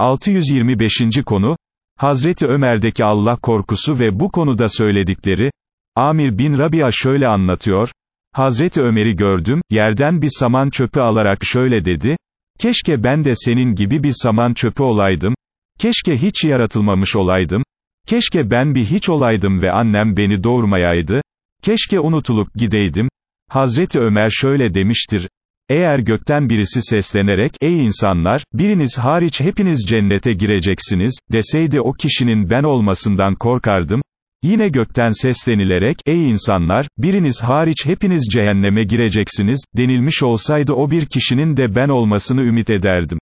625. konu, Hazreti Ömer'deki Allah korkusu ve bu konuda söyledikleri, Amir bin Rabia şöyle anlatıyor, Hazreti Ömer'i gördüm, yerden bir saman çöpü alarak şöyle dedi, keşke ben de senin gibi bir saman çöpü olaydım, keşke hiç yaratılmamış olaydım, keşke ben bir hiç olaydım ve annem beni doğurmayaydı, keşke unutulup gideydim, Hazreti Ömer şöyle demiştir, eğer gökten birisi seslenerek, ey insanlar, biriniz hariç hepiniz cennete gireceksiniz, deseydi o kişinin ben olmasından korkardım, yine gökten seslenilerek, ey insanlar, biriniz hariç hepiniz cehenneme gireceksiniz, denilmiş olsaydı o bir kişinin de ben olmasını ümit ederdim.